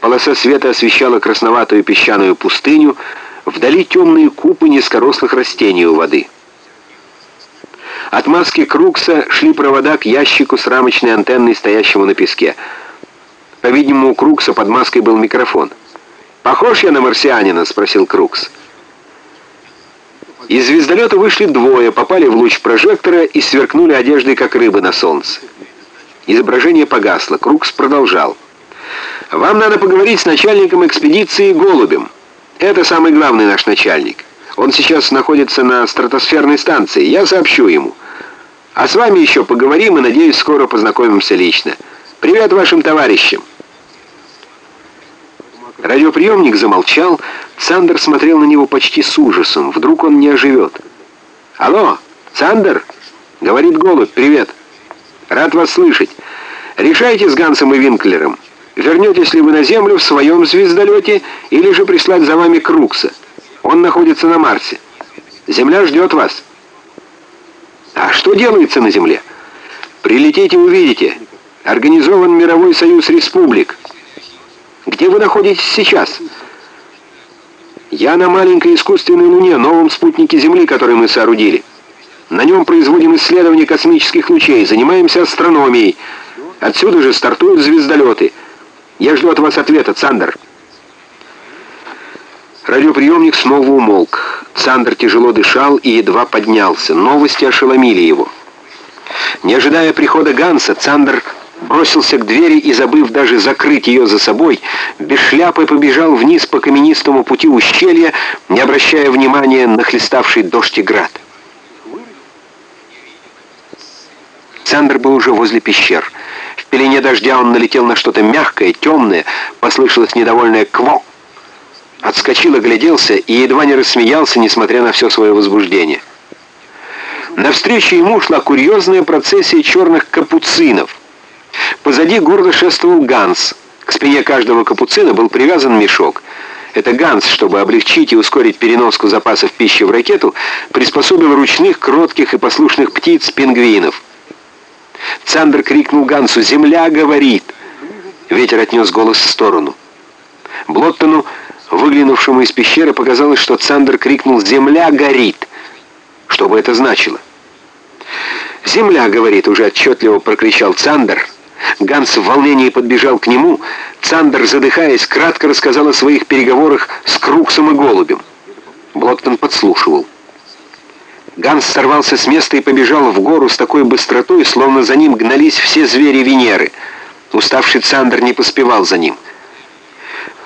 Полоса света освещала красноватую песчаную пустыню, вдали темные купы низкорослых растений у воды. От маски Крукса шли провода к ящику с рамочной антенной, стоящему на песке. По-видимому, у Крукса под маской был микрофон. «Похож я на марсианина?» — спросил Крукс. Из звездолета вышли двое, попали в луч прожектора и сверкнули одеждой, как рыбы на солнце. Изображение погасло. Крукс продолжал. «Вам надо поговорить с начальником экспедиции Голубем. Это самый главный наш начальник. Он сейчас находится на стратосферной станции. Я сообщу ему. А с вами еще поговорим и, надеюсь, скоро познакомимся лично. Привет вашим товарищам!» Радиоприемник замолчал. Сандер смотрел на него почти с ужасом. Вдруг он не оживет. «Алло, Сандер?» — говорит голубь. «Привет. Рад вас слышать. Решайте с Гансом и Винклером, вернетесь ли вы на Землю в своем звездолете или же прислать за вами Крукса. Он находится на Марсе. Земля ждет вас». «А что делается на Земле?» «Прилетите, увидите. Организован Мировой союз республик». Где вы находитесь сейчас?» «Я на маленькой искусственной Луне, новом спутнике Земли, который мы соорудили. На нем производим исследования космических лучей, занимаемся астрономией. Отсюда же стартуют звездолеты. Я жду от вас ответа, Цандер». Радиоприемник снова умолк. Цандер тяжело дышал и едва поднялся. Новости ошеломили его. Не ожидая прихода Ганса, Цандер бросился к двери и, забыв даже закрыть ее за собой, без шляпы побежал вниз по каменистому пути ущелья, не обращая внимания на хлеставший дождь и град. Сандер был уже возле пещер. Пелене дождя он налетел на что-то мягкое, темное, послышалось недовольное «кво». Отскочил, огляделся и едва не рассмеялся, несмотря на все свое возбуждение. Навстречу ему шла курьезная процессия черных капуцинов. Позади гордо шествовал Ганс. К спине каждого капуцина был привязан мешок. Это Ганс, чтобы облегчить и ускорить переноску запасов пищи в ракету, приспособил ручных, кротких и послушных птиц, пингвинов. Цандер крикнул Гансу «Земля говорит!» Ветер отнес голос в сторону. Блоттону, выглянувшему из пещеры, показалось, что Цандер крикнул «Земля горит!» Что бы это значило? «Земля, — говорит, — уже отчетливо прокричал Цандер, — Ганс в волнении подбежал к нему. Цандер, задыхаясь, кратко рассказал о своих переговорах с Круксом и Голубем. Блоктон подслушивал. Ганс сорвался с места и побежал в гору с такой быстротой, словно за ним гнались все звери Венеры. Уставший Цандер не поспевал за ним.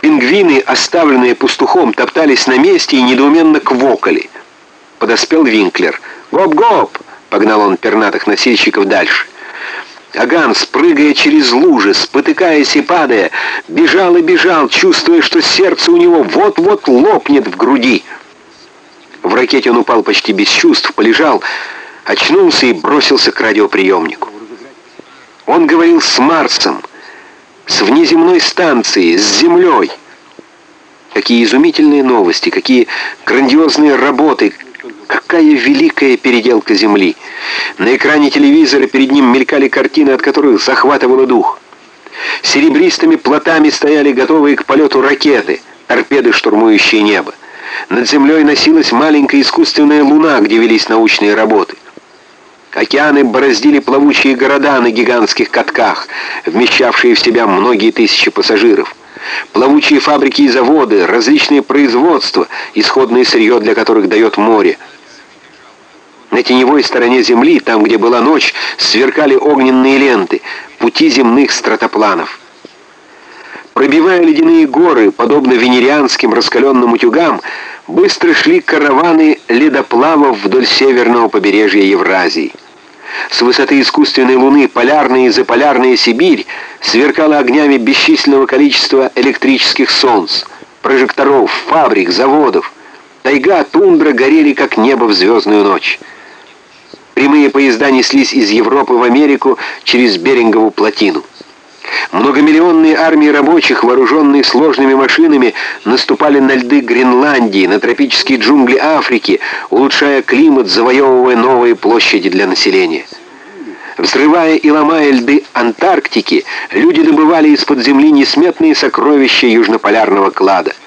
Пингвины, оставленные пастухом, топтались на месте и недоуменно квокали. Подоспел Винклер. «Гоп-гоп!» — погнал он пернатых носильщиков дальше. Аган, спрыгая через лужи, спотыкаясь и падая, бежал и бежал, чувствуя, что сердце у него вот-вот лопнет в груди. В ракете он упал почти без чувств, полежал, очнулся и бросился к радиоприемнику. Он говорил с Марсом, с внеземной станцией, с Землей. Какие изумительные новости, какие грандиозные работы, Какая великая переделка Земли! На экране телевизора перед ним мелькали картины, от которых захватывало дух. Серебристыми плотами стояли готовые к полету ракеты, торпеды, штурмующие небо. Над землей носилась маленькая искусственная луна, где велись научные работы. Океаны бороздили плавучие города на гигантских катках, вмещавшие в себя многие тысячи пассажиров. Плавучие фабрики и заводы, различные производства, исходное сырье для которых дает море – на теневой стороне Земли, там, где была ночь, сверкали огненные ленты, пути земных стратопланов. Пробивая ледяные горы, подобно венерианским раскаленным утюгам, быстро шли караваны ледоплавов вдоль северного побережья Евразии. С высоты искусственной луны полярная и заполярная Сибирь сверкала огнями бесчисленного количества электрических солнц, прожекторов, фабрик, заводов. Тайга, тундра горели, как небо в звездную ночь. Прямые поезда неслись из Европы в Америку через Берингову плотину. Многомиллионные армии рабочих, вооруженные сложными машинами, наступали на льды Гренландии, на тропические джунгли Африки, улучшая климат, завоевывая новые площади для населения. Взрывая и ломая льды Антарктики, люди добывали из-под земли несметные сокровища южнополярного клада —